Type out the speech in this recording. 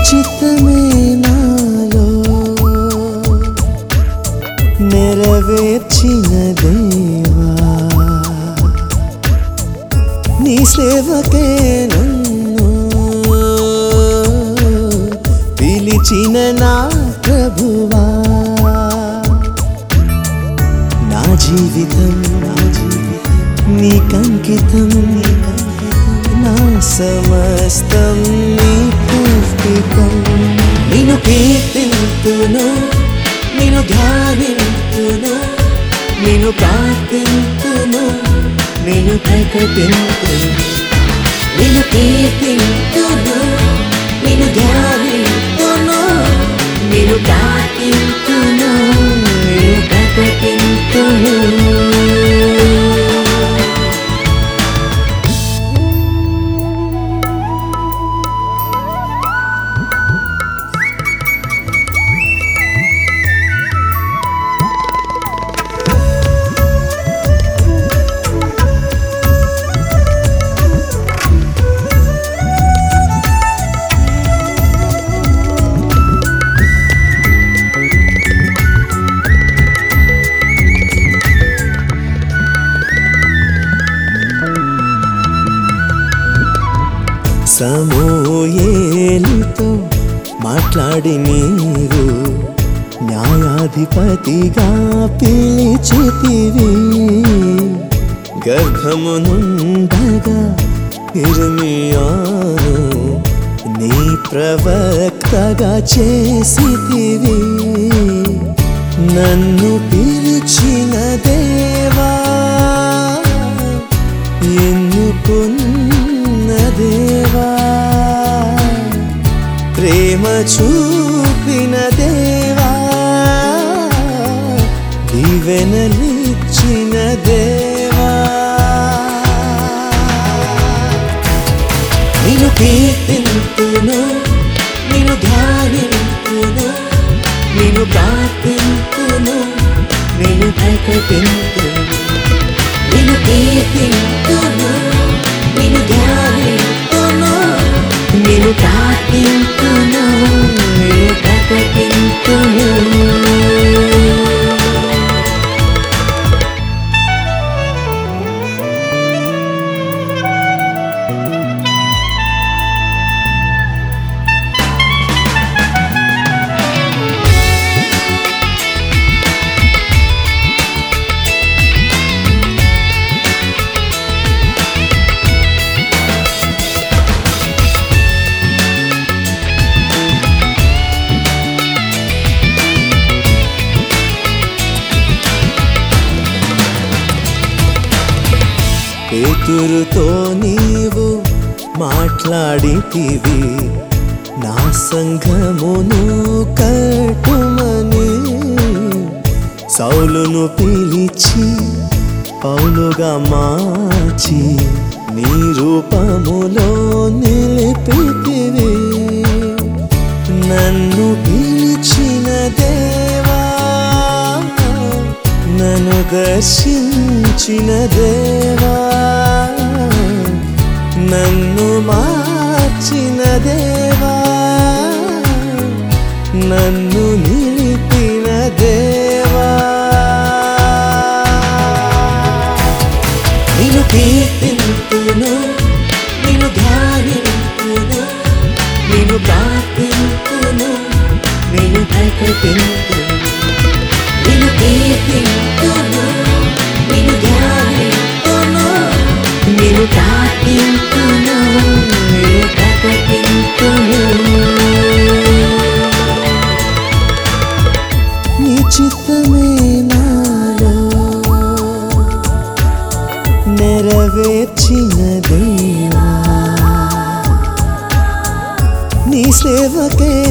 చిత్తమే నాలో. నెరవేర్చిన దేవా. నీ సేవకే నన్ను పిలిచిన నా ప్రభువా. నా జీవితం నా జీవితం నీకంకితం నా సమస్తం నీ పూర్తికం నేను కీర్తింతును నేను ధ్యానింతును నేను ప్రార్థింతును నేను ప్రకటింతును నేను కీర్తింతును ఓయేలుతో మాట్లాడి నీవు న్యాయాధిపతిగా పిలిచితివి. గర్భమునుండగా ఇర్మియాను నీ ప్రవక్తగా చేసితివి. నన్ను పిలి చూపిన దేవా దీవెనలిచ్చిన దేవా. నేను కీర్తింతును నేను ధ్యానింతును నేను ప్రార్థింతును నేను ప్రకటింతును నేను కీర్తింతును నేను ధ్యానింతును నేను ప్రార్థింతును baby. పేతురుతో నీవు మాట్లాడితివి. నా సంఘమును కట్టుమని సౌలును పిలిచి పౌలుగా మార్చి నీ రూపములో నిలిపితివి. నన్ను పిలిచినదే దర్శించిన దేవా నన్ను మార్చిన దేవా నన్ను నిలిపిన దేవా. నేను కీర్తింతును నేను ధ్యానింతును నేను ప్రార్థింతును నేను ప్రకటింతును నీ సేవకే